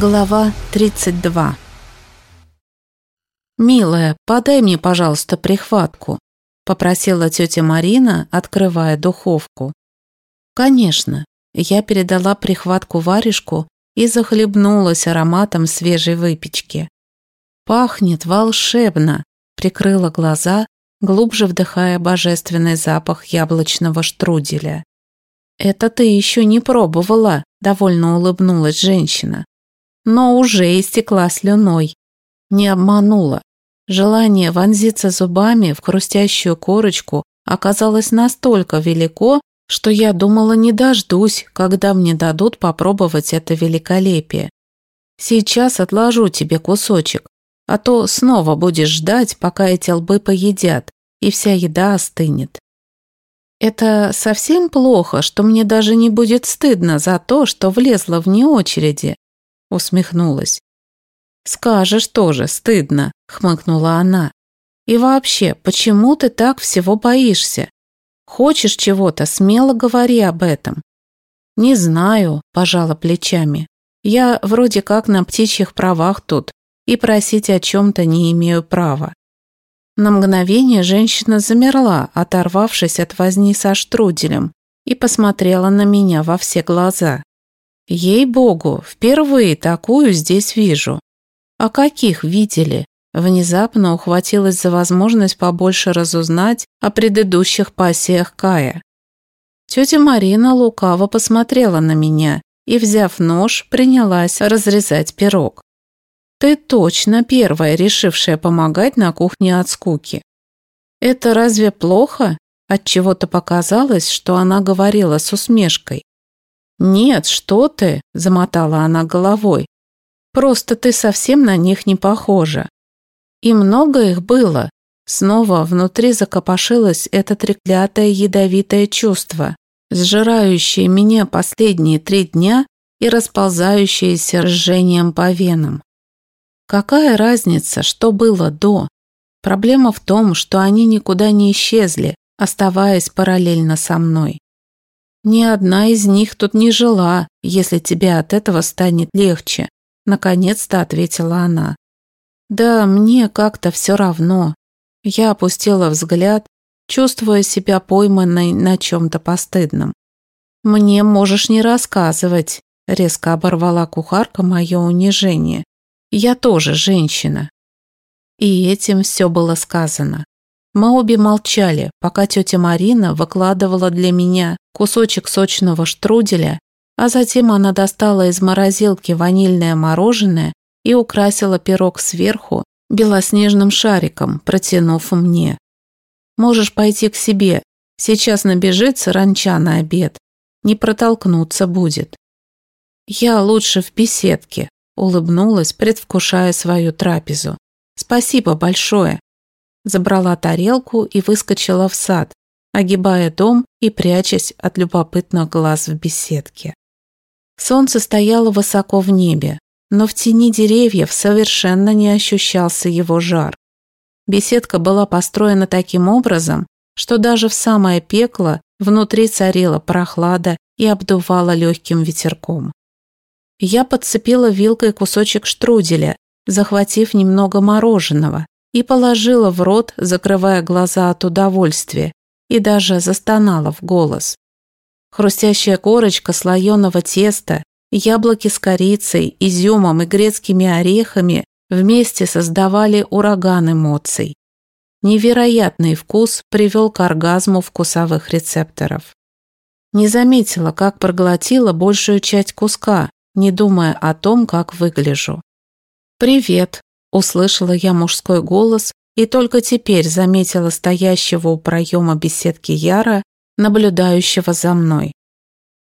Глава 32 «Милая, подай мне, пожалуйста, прихватку», – попросила тетя Марина, открывая духовку. «Конечно». Я передала прихватку варежку и захлебнулась ароматом свежей выпечки. «Пахнет волшебно», – прикрыла глаза, глубже вдыхая божественный запах яблочного штруделя. «Это ты еще не пробовала», – довольно улыбнулась женщина но уже истекла слюной. Не обманула. Желание вонзиться зубами в хрустящую корочку оказалось настолько велико, что я думала не дождусь, когда мне дадут попробовать это великолепие. Сейчас отложу тебе кусочек, а то снова будешь ждать, пока эти лбы поедят, и вся еда остынет. Это совсем плохо, что мне даже не будет стыдно за то, что влезла вне очереди усмехнулась. «Скажешь тоже, стыдно», — хмыкнула она. «И вообще, почему ты так всего боишься? Хочешь чего-то, смело говори об этом». «Не знаю», – пожала плечами. «Я вроде как на птичьих правах тут, и просить о чем-то не имею права». На мгновение женщина замерла, оторвавшись от возни со штруделем, и посмотрела на меня во все глаза. Ей-богу, впервые такую здесь вижу. А каких видели? Внезапно ухватилась за возможность побольше разузнать о предыдущих пассиях Кая. Тетя Марина лукаво посмотрела на меня и, взяв нож, принялась разрезать пирог. «Ты точно первая, решившая помогать на кухне от скуки. Это разве плохо?» Отчего-то показалось, что она говорила с усмешкой. «Нет, что ты!» – замотала она головой. «Просто ты совсем на них не похожа». И много их было. Снова внутри закопошилось это треклятое ядовитое чувство, сжирающее меня последние три дня и расползающееся ржением по венам. Какая разница, что было до? Проблема в том, что они никуда не исчезли, оставаясь параллельно со мной. Ни одна из них тут не жила, если тебе от этого станет легче, наконец-то ответила она. Да, мне как-то все равно. Я опустила взгляд, чувствуя себя пойманной на чем-то постыдном. Мне можешь не рассказывать, резко оборвала кухарка мое унижение. Я тоже женщина. И этим все было сказано. Мы обе молчали, пока тетя Марина выкладывала для меня кусочек сочного штруделя, а затем она достала из морозилки ванильное мороженое и украсила пирог сверху белоснежным шариком, протянув мне. «Можешь пойти к себе, сейчас набежит саранча на обед, не протолкнуться будет». «Я лучше в беседке», – улыбнулась, предвкушая свою трапезу. «Спасибо большое» забрала тарелку и выскочила в сад, огибая дом и прячась от любопытных глаз в беседке. Солнце стояло высоко в небе, но в тени деревьев совершенно не ощущался его жар. Беседка была построена таким образом, что даже в самое пекло внутри царила прохлада и обдувала легким ветерком. Я подцепила вилкой кусочек штруделя, захватив немного мороженого, и положила в рот, закрывая глаза от удовольствия, и даже застонала в голос. Хрустящая корочка слоеного теста, яблоки с корицей, изюмом и грецкими орехами вместе создавали ураган эмоций. Невероятный вкус привел к оргазму вкусовых рецепторов. Не заметила, как проглотила большую часть куска, не думая о том, как выгляжу. «Привет», Услышала я мужской голос и только теперь заметила стоящего у проема беседки Яра, наблюдающего за мной.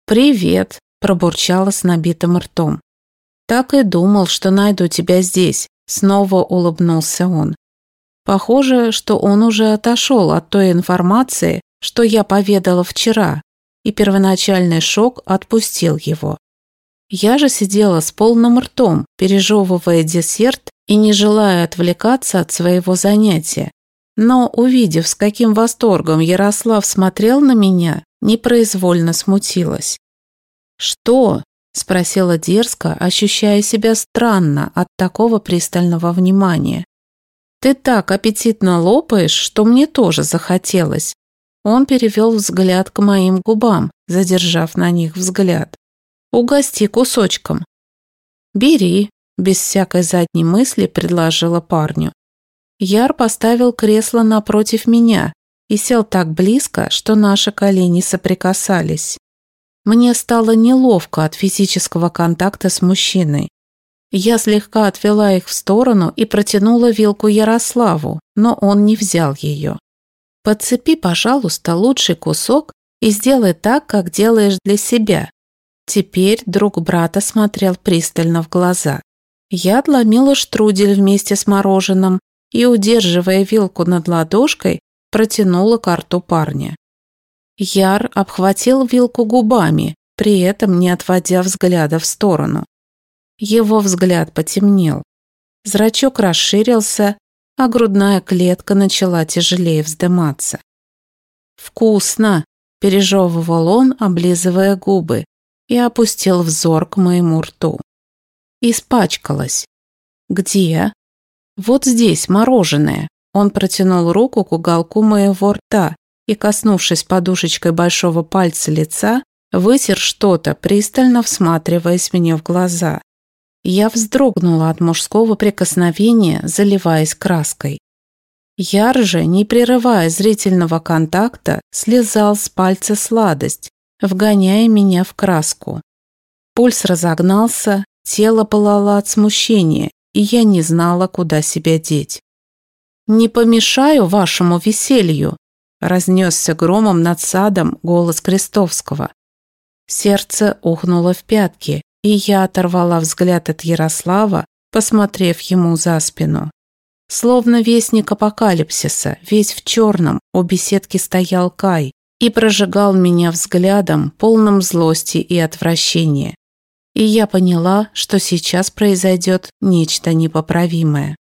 «Привет», – пробурчала с набитым ртом. «Так и думал, что найду тебя здесь», – снова улыбнулся он. Похоже, что он уже отошел от той информации, что я поведала вчера, и первоначальный шок отпустил его. Я же сидела с полным ртом, пережевывая десерт и не желая отвлекаться от своего занятия. Но, увидев, с каким восторгом Ярослав смотрел на меня, непроизвольно смутилась. «Что?» Спросила дерзко, ощущая себя странно от такого пристального внимания. «Ты так аппетитно лопаешь, что мне тоже захотелось». Он перевел взгляд к моим губам, задержав на них взгляд. «Угости кусочком». «Бери», – без всякой задней мысли предложила парню. Яр поставил кресло напротив меня и сел так близко, что наши колени соприкасались. Мне стало неловко от физического контакта с мужчиной. Я слегка отвела их в сторону и протянула вилку Ярославу, но он не взял ее. «Подцепи, пожалуйста, лучший кусок и сделай так, как делаешь для себя». Теперь друг брата смотрел пристально в глаза. Я отломила штрудель вместе с мороженым и, удерживая вилку над ладошкой, протянула карту парня. Яр обхватил вилку губами, при этом не отводя взгляда в сторону. Его взгляд потемнел. Зрачок расширился, а грудная клетка начала тяжелее вздыматься. «Вкусно!» – пережевывал он, облизывая губы, и опустил взор к моему рту. Испачкалась. «Где?» «Вот здесь мороженое». Он протянул руку к уголку моего рта и, коснувшись подушечкой большого пальца лица, вытер что-то, пристально всматриваясь мне в глаза. Я вздрогнула от мужского прикосновения, заливаясь краской. Яр же, не прерывая зрительного контакта, слезал с пальца сладость, вгоняя меня в краску. Пульс разогнался, тело пылало от смущения, и я не знала, куда себя деть. «Не помешаю вашему веселью», – разнесся громом над садом голос Крестовского. Сердце ухнуло в пятки, и я оторвала взгляд от Ярослава, посмотрев ему за спину. Словно вестник апокалипсиса, весь в черном, у беседки стоял Кай и прожигал меня взглядом, полным злости и отвращения и я поняла, что сейчас произойдет нечто непоправимое.